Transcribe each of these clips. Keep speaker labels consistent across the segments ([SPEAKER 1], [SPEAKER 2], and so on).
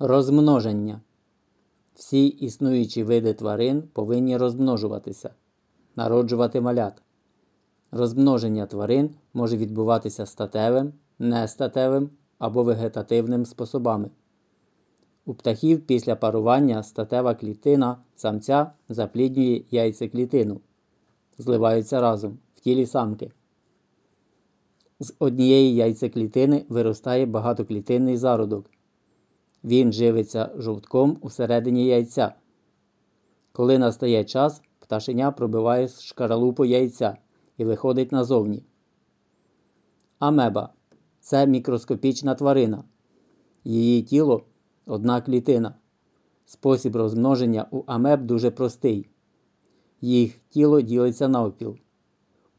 [SPEAKER 1] Розмноження. Всі існуючі види тварин повинні розмножуватися, народжувати малят. Розмноження тварин може відбуватися статевим, нестатевим або вегетативним способами. У птахів після парування статева клітина самця запліднює яйцеклітину, зливаються разом в тілі самки. З однієї яйцеклітини виростає багатоклітинний зародок. Він живиться жовтком усередині яйця. Коли настає час, пташеня пробиває шкаралупу яйця і виходить назовні. Амеба це мікроскопічна тварина. Її тіло одна клітина. Спосіб розмноження у амеб дуже простий. Їх тіло ділиться навпіл.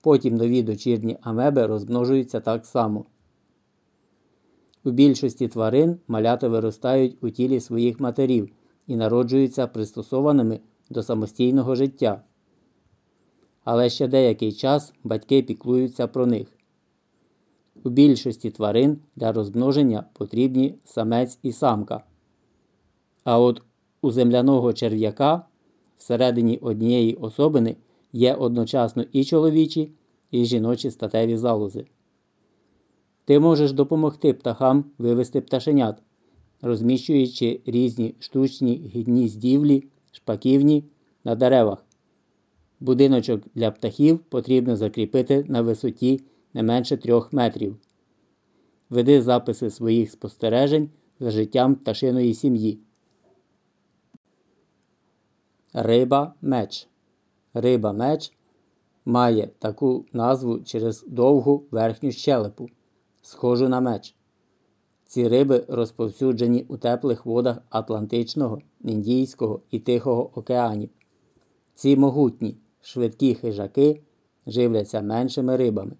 [SPEAKER 1] Потім нові дочірні амеби розмножуються так само. У більшості тварин малята виростають у тілі своїх матерів і народжуються пристосованими до самостійного життя. Але ще деякий час батьки піклуються про них. У більшості тварин для розмноження потрібні самець і самка. А от у земляного черв'яка всередині однієї особини є одночасно і чоловічі, і жіночі статеві залози. Ти можеш допомогти птахам вивести пташенят, розміщуючи різні штучні гніздівлі, шпаківні на деревах. Будиночок для птахів потрібно закріпити на висоті не менше трьох метрів. Веди записи своїх спостережень за життям пташиної сім'ї. Риба меч. Риба меч має таку назву через довгу верхню щелепу, схожу на меч. Ці риби розповсюджені у теплих водах Атлантичного, Індійського і Тихого океанів. Ці могутні, швидкі хижаки живляться меншими рибами.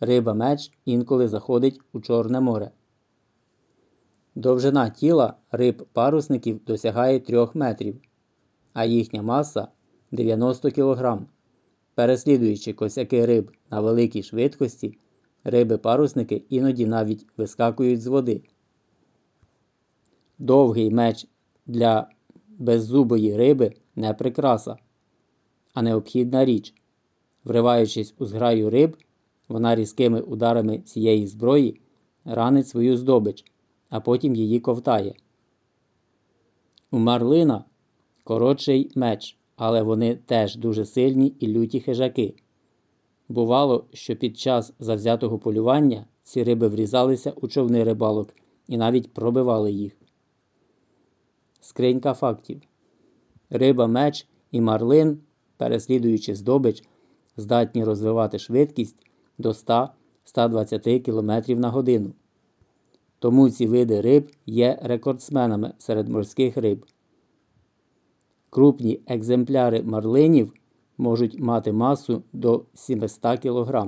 [SPEAKER 1] Риба меч інколи заходить у Чорне море. Довжина тіла риб парусників досягає 3 метрів, а їхня маса 90 кг. Переслідуючи косяки риб на великій швидкості, риби-парусники іноді навіть вискакують з води. Довгий меч для беззубої риби не прикраса, а необхідна річ. Вриваючись у зграю риб, вона різкими ударами цієї зброї ранить свою здобич, а потім її ковтає. У марлина коротший меч, але вони теж дуже сильні і люті хижаки. Бувало, що під час завзятого полювання ці риби врізалися у човни рибалок і навіть пробивали їх. Скринька фактів. Риба меч і марлин, переслідуючи здобич, здатні розвивати швидкість до 100-120 км на годину. Тому ці види риб є рекордсменами серед морських риб. Крупні екземпляри марлинів можуть мати масу до 700 кг.